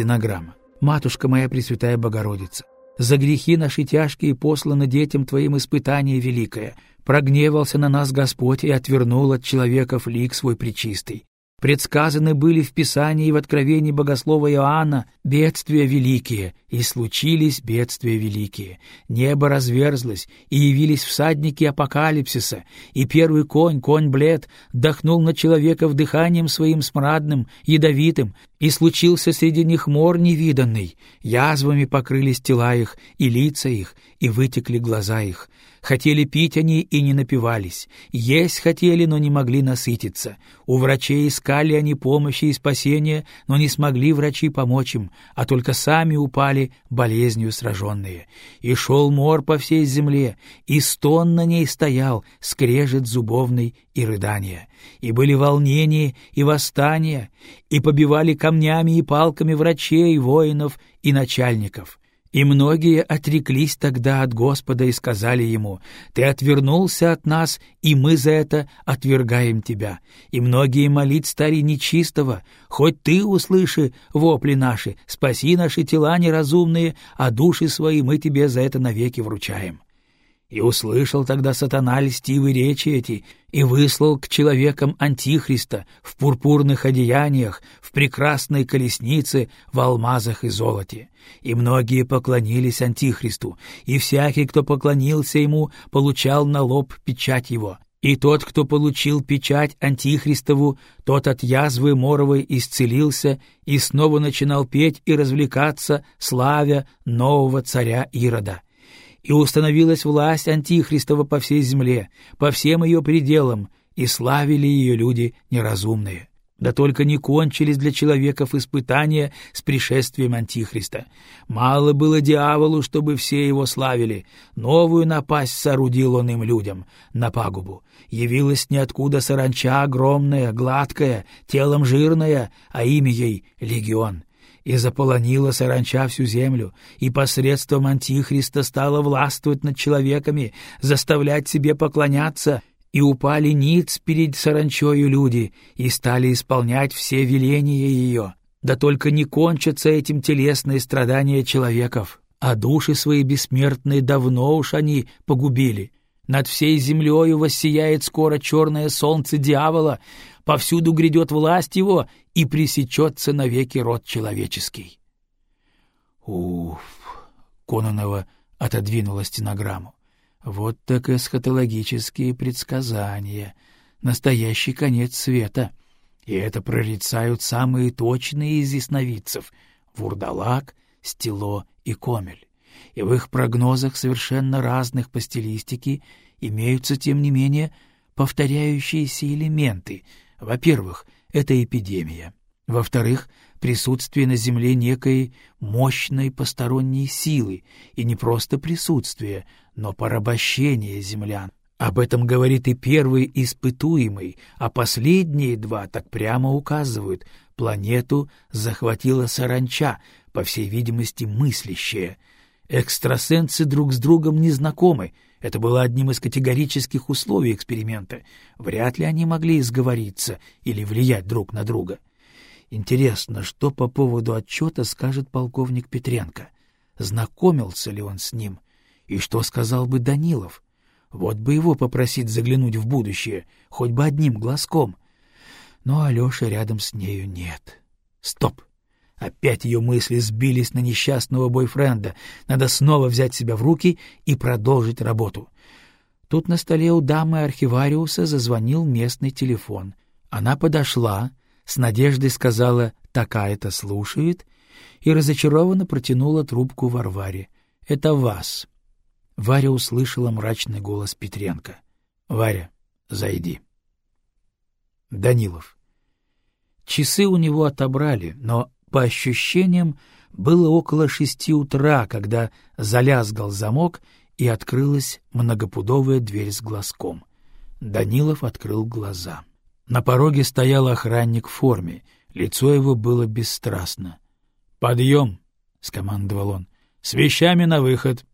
Стенограмма. «Матушка моя Пресвятая Богородица, за грехи наши тяжкие послано детям Твоим испытание великое. Прогневался на нас Господь и отвернул от человеков лик свой причистый предсказаны были в Писании и в Откровении богослова Иоанна бедствия великие, и случились бедствия великие. Небо разверзлось, и явились всадники апокалипсиса, и первый конь, конь блед, дохнул на человека вдыханием своим смрадным, ядовитым, и случился среди них мор невиданный, язвами покрылись тела их и лица их, и вытекли глаза их. Хотели пить они и не напивались, есть хотели, но не могли насытиться. У врачей искали они помощи и спасения, но не смогли врачи помочь им, а только сами упали болезнью сраженные. И шел мор по всей земле, и стон на ней стоял, скрежет зубовный и рыдания. И были волнения и восстания, и побивали камнями и палками врачей, воинов и начальников. И многие отреклись тогда от Господа и сказали ему, «Ты отвернулся от нас, и мы за это отвергаем тебя». И многие молить стали нечистого, «Хоть ты услыши вопли наши, спаси наши тела неразумные, а души свои мы тебе за это навеки вручаем». И услышал тогда сатана льстивые речи эти, и выслал к человекам Антихриста в пурпурных одеяниях, в прекрасной колеснице, в алмазах и золоте. И многие поклонились Антихристу, и всякий, кто поклонился ему, получал на лоб печать его. И тот, кто получил печать Антихристову, тот от язвы моровой исцелился и снова начинал петь и развлекаться, славя нового царя Ирода и установилась власть Антихристова по всей земле, по всем ее пределам, и славили ее люди неразумные. Да только не кончились для человеков испытания с пришествием Антихриста. Мало было дьяволу, чтобы все его славили. Новую напасть соорудил он им людям на пагубу. Явилась ниоткуда саранча огромная, гладкая, телом жирная, а имя ей — Легион и заполонила саранча всю землю, и посредством Антихриста стала властвовать над человеками, заставлять себе поклоняться, и упали ниц перед саранчою люди, и стали исполнять все веления ее. Да только не кончатся этим телесные страдания человеков, а души свои бессмертные давно уж они погубили. Над всей землею воссияет скоро черное солнце дьявола, повсюду грядет власть его, и пресечется навеки род человеческий. Уф! Кононова отодвинула стенограмму. Вот так эсхатологические предсказания. Настоящий конец света. И это прорицают самые точные из ясновидцев — Вурдалак, Стело и Комель. И в их прогнозах совершенно разных по стилистике имеются, тем не менее, повторяющиеся элементы — во-первых, это эпидемия. Во-вторых, присутствие на Земле некой мощной посторонней силы, и не просто присутствие, но порабощение землян. Об этом говорит и первый испытуемый, а последние два так прямо указывают. Планету захватила саранча, по всей видимости, мыслящая. Экстрасенсы друг с другом не знакомы — это было одним из категорических условий эксперимента. Вряд ли они могли сговориться или влиять друг на друга. Интересно, что по поводу отчета скажет полковник Петренко? Знакомился ли он с ним? И что сказал бы Данилов? Вот бы его попросить заглянуть в будущее, хоть бы одним глазком. Но Алёши рядом с нею нет. Стоп! Опять ее мысли сбились на несчастного бойфренда. Надо снова взять себя в руки и продолжить работу. Тут на столе у дамы архивариуса зазвонил местный телефон. Она подошла, с надеждой сказала «такая-то слушает» и разочарованно протянула трубку Варваре. «Это вас». Варя услышала мрачный голос Петренко. «Варя, зайди». Данилов. Часы у него отобрали, но по ощущениям, было около шести утра, когда залязгал замок и открылась многопудовая дверь с глазком. Данилов открыл глаза. На пороге стоял охранник в форме, лицо его было бесстрастно. «Подъем!» — скомандовал он. «С вещами на выход!»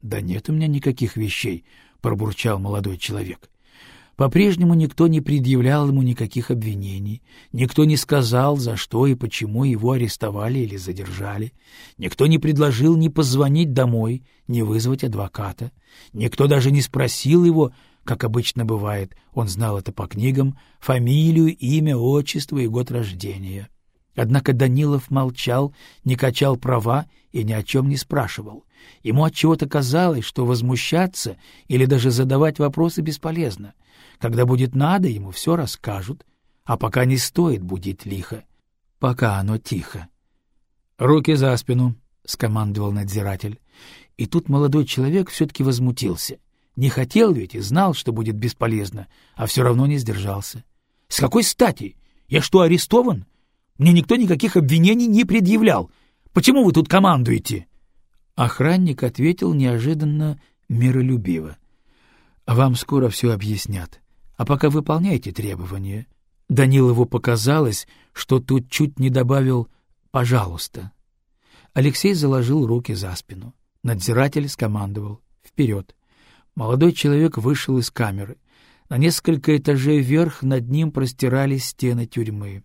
«Да нет у меня никаких вещей», — пробурчал молодой человек. По-прежнему никто не предъявлял ему никаких обвинений, никто не сказал, за что и почему его арестовали или задержали, никто не предложил ни позвонить домой, ни вызвать адвоката, никто даже не спросил его, как обычно бывает, он знал это по книгам, фамилию, имя, отчество и год рождения. Однако Данилов молчал, не качал права и ни о чем не спрашивал. Ему отчего-то казалось, что возмущаться или даже задавать вопросы бесполезно. Когда будет надо, ему все расскажут, а пока не стоит будить лихо. Пока оно тихо. «Руки за спину», — скомандовал надзиратель. И тут молодой человек все-таки возмутился. Не хотел ведь и знал, что будет бесполезно, а все равно не сдержался. «С какой стати? Я что, арестован? Мне никто никаких обвинений не предъявлял. Почему вы тут командуете?» Охранник ответил неожиданно миролюбиво. «Вам скоро все объяснят. А пока выполняйте требования». Данилову показалось, что тут чуть не добавил «пожалуйста». Алексей заложил руки за спину. Надзиратель скомандовал «вперед». Молодой человек вышел из камеры. На несколько этажей вверх над ним простирались стены тюрьмы.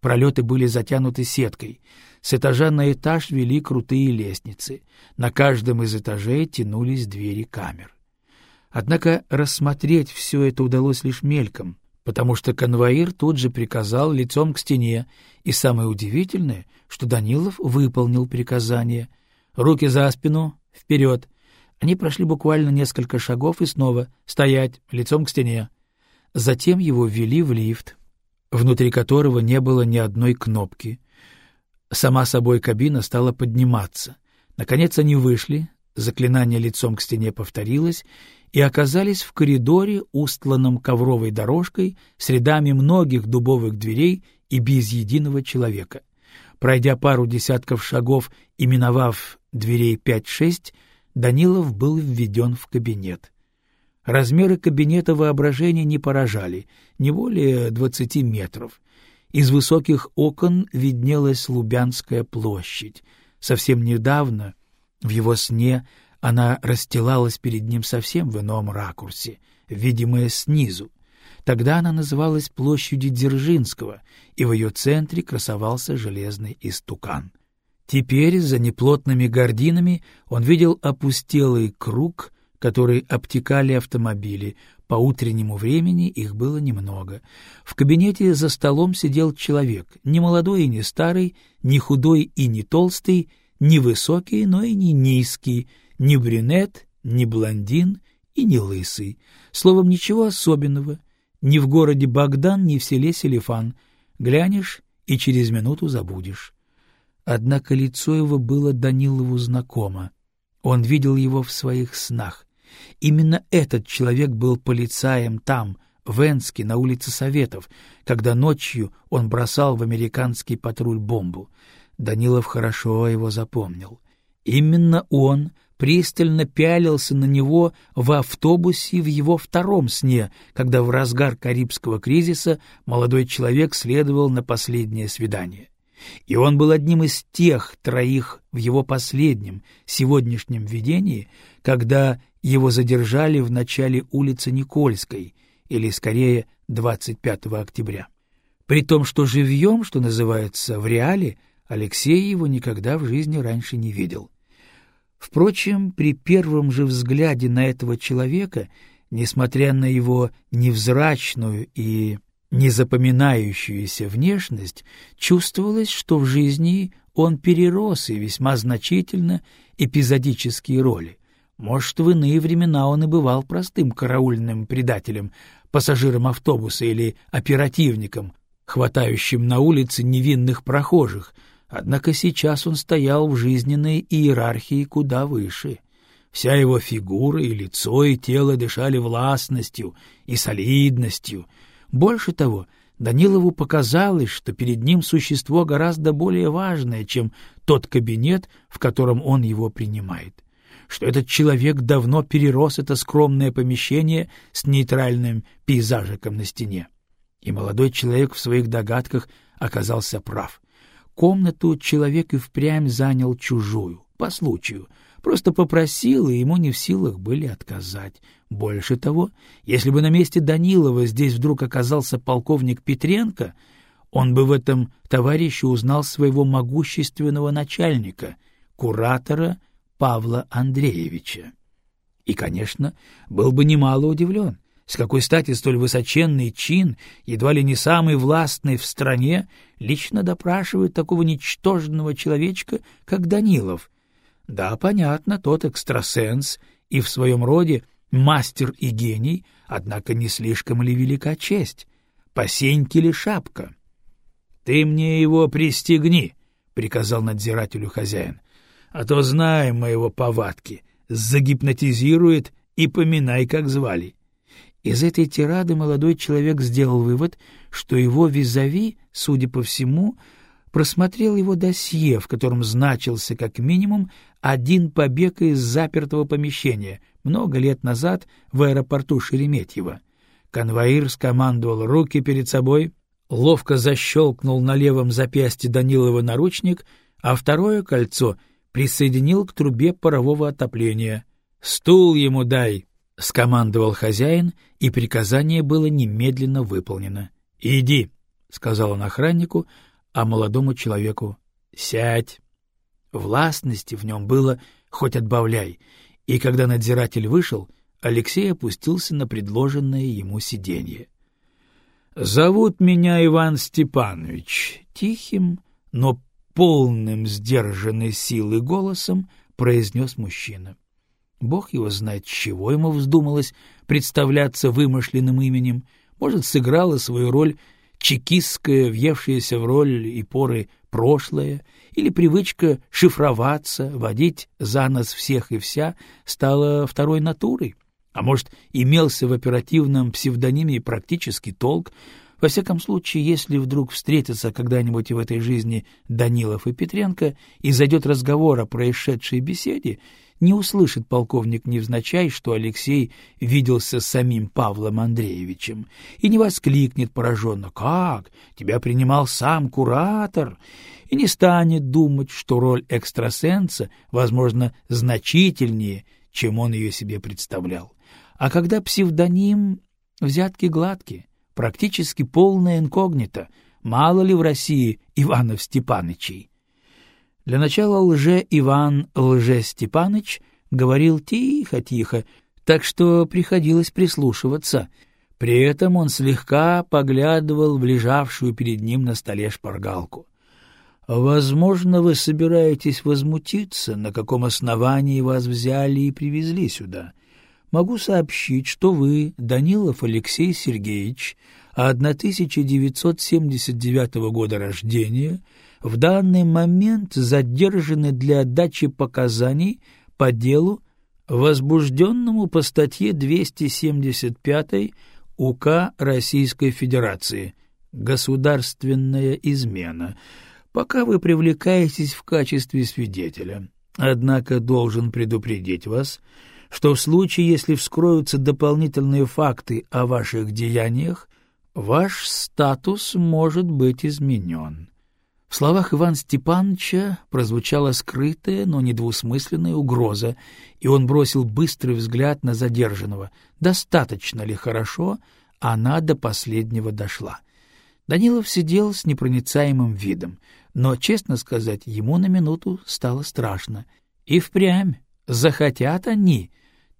Пролеты были затянуты сеткой. С этажа на этаж вели крутые лестницы. На каждом из этажей тянулись двери камер. Однако рассмотреть все это удалось лишь мельком, потому что конвоир тут же приказал лицом к стене, и самое удивительное, что Данилов выполнил приказание. Руки за спину, вперед. Они прошли буквально несколько шагов и снова «стоять, лицом к стене». Затем его ввели в лифт, внутри которого не было ни одной кнопки. Сама собой кабина стала подниматься. Наконец они вышли, заклинание лицом к стене повторилось, и оказались в коридоре, устланном ковровой дорожкой, с рядами многих дубовых дверей и без единого человека. Пройдя пару десятков шагов и миновав дверей пять-шесть, Данилов был введен в кабинет. Размеры кабинета воображения не поражали, не более двадцати метров. Из высоких окон виднелась Лубянская площадь. Совсем недавно, в его сне, она расстилалась перед ним совсем в ином ракурсе, видимая снизу. Тогда она называлась площадью Дзержинского, и в ее центре красовался железный истукан. Теперь за неплотными гординами он видел опустелый круг, которые обтекали автомобили. По утреннему времени их было немного. В кабинете за столом сидел человек, не молодой и не старый, не худой и не толстый, не высокий, но и не низкий, не брюнет, не блондин и не лысый. Словом, ничего особенного. Ни в городе Богдан, ни в селе Селифан. Глянешь и через минуту забудешь. Однако лицо его было Данилову знакомо. Он видел его в своих снах. Именно этот человек был полицаем там, в Энске, на улице Советов, когда ночью он бросал в американский патруль бомбу. Данилов хорошо его запомнил. Именно он пристально пялился на него в автобусе в его втором сне, когда в разгар Карибского кризиса молодой человек следовал на последнее свидание. И он был одним из тех троих в его последнем, сегодняшнем видении, когда его задержали в начале улицы Никольской, или, скорее, 25 октября. При том, что живьем, что называется, в реале, Алексей его никогда в жизни раньше не видел. Впрочем, при первом же взгляде на этого человека, несмотря на его невзрачную и незапоминающуюся внешность, чувствовалось, что в жизни он перерос и весьма значительно эпизодические роли. Может, в иные времена он и бывал простым караульным предателем, пассажиром автобуса или оперативником, хватающим на улице невинных прохожих, однако сейчас он стоял в жизненной иерархии куда выше. Вся его фигура и лицо и тело дышали властностью и солидностью. Больше того, Данилову показалось, что перед ним существо гораздо более важное, чем тот кабинет, в котором он его принимает что этот человек давно перерос это скромное помещение с нейтральным пейзажиком на стене. И молодой человек в своих догадках оказался прав. Комнату человек и впрямь занял чужую, по случаю, просто попросил, и ему не в силах были отказать. Больше того, если бы на месте Данилова здесь вдруг оказался полковник Петренко, он бы в этом товарище узнал своего могущественного начальника, куратора Павла Андреевича. И, конечно, был бы немало удивлен, с какой стати столь высоченный чин, едва ли не самый властный в стране, лично допрашивает такого ничтожного человечка, как Данилов. Да, понятно, тот экстрасенс и в своем роде мастер и гений, однако не слишком ли велика честь? Посеньки ли шапка? — Ты мне его пристегни, — приказал надзирателю хозяин, — а то знаем мы его повадки, загипнотизирует и поминай, как звали. Из этой тирады молодой человек сделал вывод, что его визави, судя по всему, просмотрел его досье, в котором значился как минимум один побег из запертого помещения много лет назад в аэропорту Шереметьево. Конвоир скомандовал руки перед собой, ловко защелкнул на левом запястье Данилова наручник, а второе кольцо присоединил к трубе парового отопления. «Стул ему дай!» — скомандовал хозяин, и приказание было немедленно выполнено. — Иди, — сказал он охраннику, а молодому человеку — сядь. Властности в нем было хоть отбавляй, и когда надзиратель вышел, Алексей опустился на предложенное ему сиденье. — Зовут меня Иван Степанович, — тихим, но полным сдержанной силы голосом произнес мужчина. — Бог его знает, чего ему вздумалось представляться вымышленным именем. Может, сыграла свою роль чекистская, въевшаяся в роль и поры прошлое, или привычка шифроваться, водить за нос всех и вся стала второй натурой. А может, имелся в оперативном псевдониме практический толк, во всяком случае, если вдруг встретятся когда-нибудь в этой жизни Данилов и Петренко и зайдет разговор о происшедшей беседе, не услышит полковник невзначай, что Алексей виделся с самим Павлом Андреевичем, и не воскликнет пораженно «Как? Тебя принимал сам куратор?» и не станет думать, что роль экстрасенса, возможно, значительнее, чем он ее себе представлял. А когда псевдоним взятки гладкие, практически полное инкогнито, мало ли в России Иванов Степанычей. Для начала лже Иван лже Степаныч говорил тихо-тихо, так что приходилось прислушиваться. При этом он слегка поглядывал в лежавшую перед ним на столе шпаргалку. «Возможно, вы собираетесь возмутиться, на каком основании вас взяли и привезли сюда. Могу сообщить, что вы, Данилов Алексей Сергеевич, 1979 года рождения, — в данный момент задержаны для дачи показаний по делу, возбужденному по статье 275 УК Российской Федерации «Государственная измена», пока вы привлекаетесь в качестве свидетеля. Однако должен предупредить вас, что в случае, если вскроются дополнительные факты о ваших деяниях, ваш статус может быть изменен. В словах Ивана Степановича прозвучала скрытая, но недвусмысленная угроза, и он бросил быстрый взгляд на задержанного. Достаточно ли хорошо она до последнего дошла? Данилов сидел с непроницаемым видом, но, честно сказать, ему на минуту стало страшно. И впрямь, захотят они,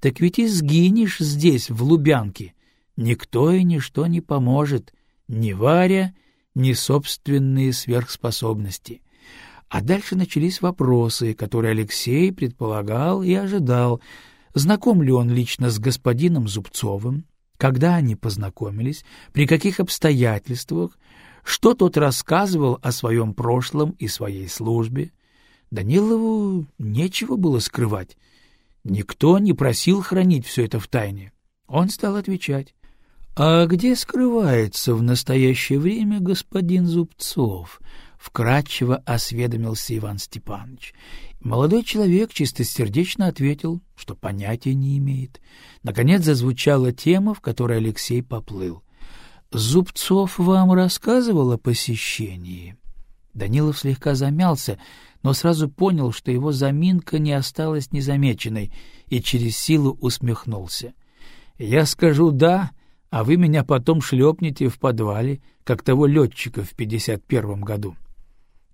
так ведь и сгинешь здесь, в Лубянке. Никто и ничто не поможет, ни Варя, ни собственные сверхспособности. А дальше начались вопросы, которые Алексей предполагал и ожидал. Знаком ли он лично с господином Зубцовым? Когда они познакомились? При каких обстоятельствах? Что тот рассказывал о своем прошлом и своей службе? Данилову нечего было скрывать. Никто не просил хранить все это в тайне. Он стал отвечать. «А где скрывается в настоящее время господин Зубцов?» — вкратчиво осведомился Иван Степанович. Молодой человек чистосердечно ответил, что понятия не имеет. Наконец зазвучала тема, в которой Алексей поплыл. «Зубцов вам рассказывал о посещении?» Данилов слегка замялся, но сразу понял, что его заминка не осталась незамеченной, и через силу усмехнулся. «Я скажу «да», а вы меня потом шлепнете в подвале, как того летчика в пятьдесят первом году».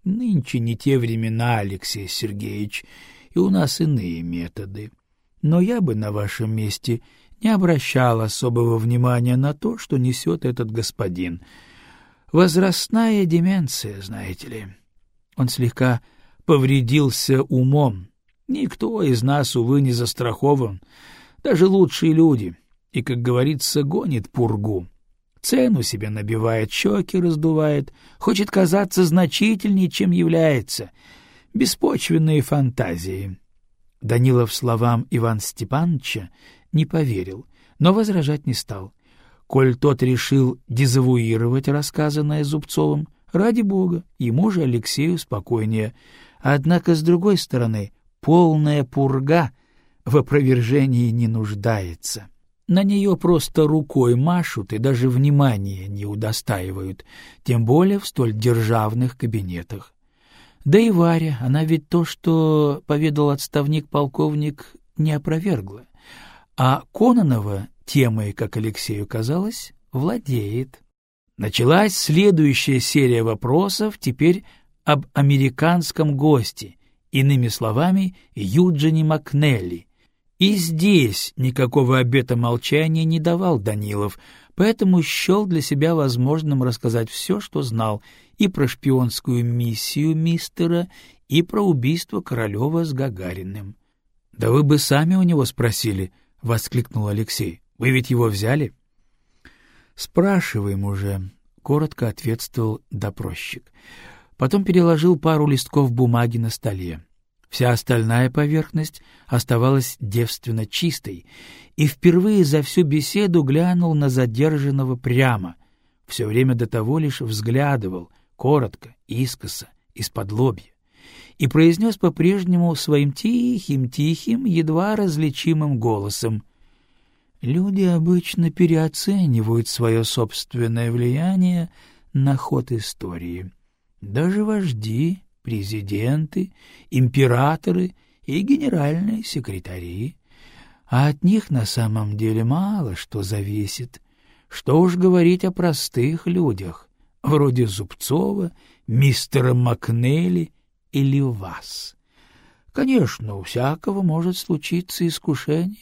Нынче не те времена, Алексей Сергеевич, и у нас иные методы. Но я бы на вашем месте не обращал особого внимания на то, что несет этот господин. Возрастная деменция, знаете ли. Он слегка повредился умом. Никто из нас, увы, не застрахован, даже лучшие люди, и, как говорится, гонит пургу. Цену себе набивает, щеки раздувает, хочет казаться значительнее, чем является. Беспочвенные фантазии. Данилов словам Иван Степановича не поверил, но возражать не стал. Коль тот решил дезавуировать рассказанное Зубцовым, ради бога, ему же Алексею спокойнее. Однако, с другой стороны, полная пурга в опровержении не нуждается. На нее просто рукой машут и даже внимания не удостаивают, тем более в столь державных кабинетах. Да и Варя, она ведь то, что поведал отставник-полковник, не опровергла. А Кононова темой, как Алексею казалось, владеет. Началась следующая серия вопросов, теперь об американском госте, иными словами, Юджине Макнелли. И здесь никакого обета молчания не давал Данилов, поэтому счел для себя возможным рассказать все, что знал, и про шпионскую миссию мистера, и про убийство Королева с Гагариным. — Да вы бы сами у него спросили, — воскликнул Алексей. — Вы ведь его взяли? — Спрашиваем уже, — коротко ответствовал допросчик. Потом переложил пару листков бумаги на столе. Вся остальная поверхность оставалась девственно чистой, и впервые за всю беседу глянул на задержанного прямо. Все время до того лишь взглядывал, коротко, искоса, из-под лобья, и произнес по-прежнему своим тихим-тихим, едва различимым голосом Люди обычно переоценивают свое собственное влияние на ход истории. Даже вожди президенты, императоры и генеральные секретари. А от них на самом деле мало что зависит. Что уж говорить о простых людях, вроде Зубцова, мистера Макнелли или вас. Конечно, у всякого может случиться искушение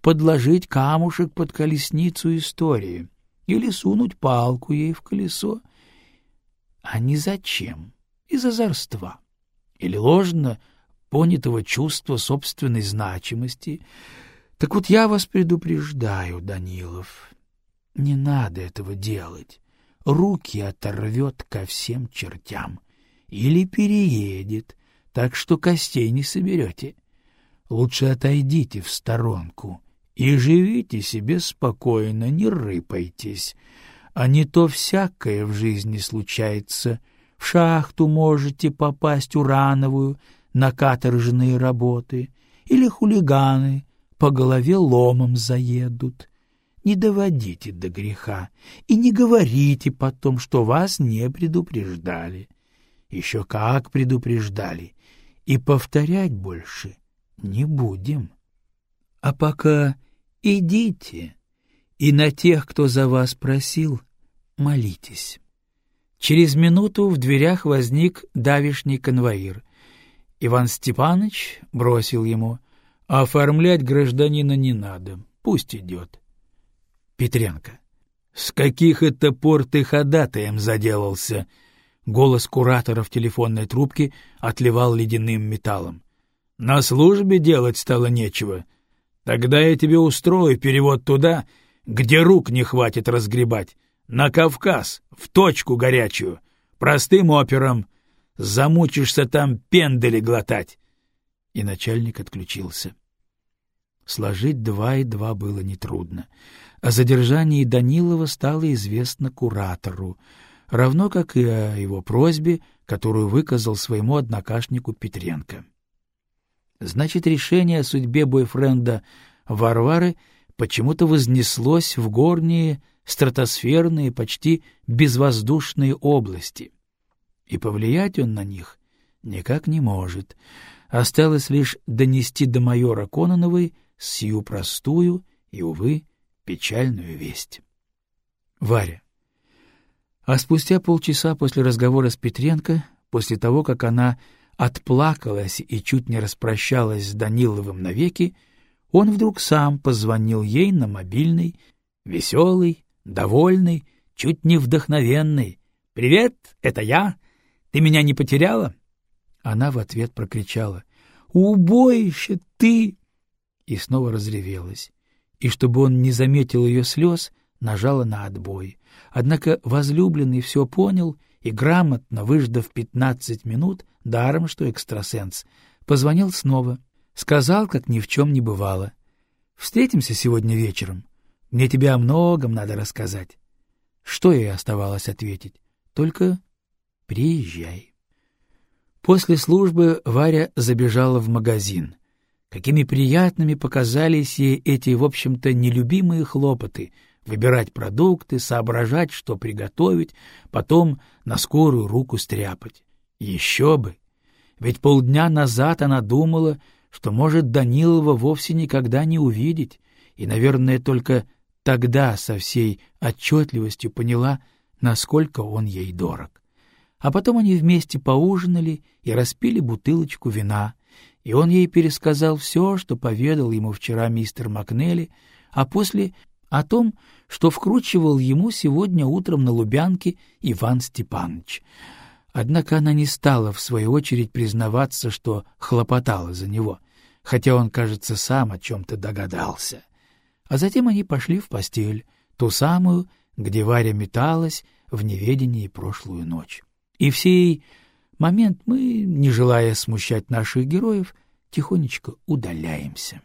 подложить камушек под колесницу истории или сунуть палку ей в колесо. А не зачем из озорства или ложно понятого чувства собственной значимости. Так вот я вас предупреждаю, Данилов, не надо этого делать. Руки оторвет ко всем чертям или переедет, так что костей не соберете. Лучше отойдите в сторонку и живите себе спокойно, не рыпайтесь, а не то всякое в жизни случается — в шахту можете попасть урановую на каторжные работы, или хулиганы по голове ломом заедут. Не доводите до греха и не говорите потом, что вас не предупреждали. Еще как предупреждали, и повторять больше не будем. А пока идите, и на тех, кто за вас просил, молитесь. Через минуту в дверях возник давишний конвоир. Иван Степанович бросил ему, «А «Оформлять гражданина не надо, пусть идет». Петренко. «С каких это пор ты ходатаем заделался?» Голос куратора в телефонной трубке отливал ледяным металлом. «На службе делать стало нечего. Тогда я тебе устрою перевод туда, где рук не хватит разгребать. На Кавказ, в точку горячую, простым опером. Замучишься там пендели глотать. И начальник отключился. Сложить два и два было нетрудно. О задержании Данилова стало известно куратору, равно как и о его просьбе, которую выказал своему однокашнику Петренко. Значит, решение о судьбе бойфренда Варвары почему-то вознеслось в горние стратосферные, почти безвоздушные области, и повлиять он на них Никак не может. Осталось лишь донести до майора Кононовой сию простую и, увы, печальную весть. Варя. А спустя полчаса после разговора с Петренко, после того, как она отплакалась и чуть не распрощалась с Даниловым навеки, он вдруг сам позвонил ей на мобильный, веселый, довольный, чуть не вдохновенный. «Привет, это я! Ты меня не потеряла?» Она в ответ прокричала «Убоище ты!» и снова разревелась. И чтобы он не заметил ее слез, нажала на отбой. Однако возлюбленный все понял и, грамотно выждав пятнадцать минут, даром что экстрасенс, позвонил снова, сказал, как ни в чем не бывало. «Встретимся сегодня вечером. Мне тебе о многом надо рассказать». Что ей оставалось ответить? Только приезжай. После службы Варя забежала в магазин. Какими приятными показались ей эти, в общем-то, нелюбимые хлопоты — выбирать продукты, соображать, что приготовить, потом на скорую руку стряпать. Еще бы! Ведь полдня назад она думала, что может Данилова вовсе никогда не увидеть, и, наверное, только тогда со всей отчетливостью поняла, насколько он ей дорог. А потом они вместе поужинали и распили бутылочку вина, и он ей пересказал все, что поведал ему вчера мистер Макнелли, а после — о том, что вкручивал ему сегодня утром на Лубянке Иван Степанович. Однако она не стала, в свою очередь, признаваться, что хлопотала за него, хотя он, кажется, сам о чем-то догадался. А затем они пошли в постель, ту самую, где Варя металась в неведении прошлую ночь. И в сей момент мы, не желая смущать наших героев, тихонечко удаляемся.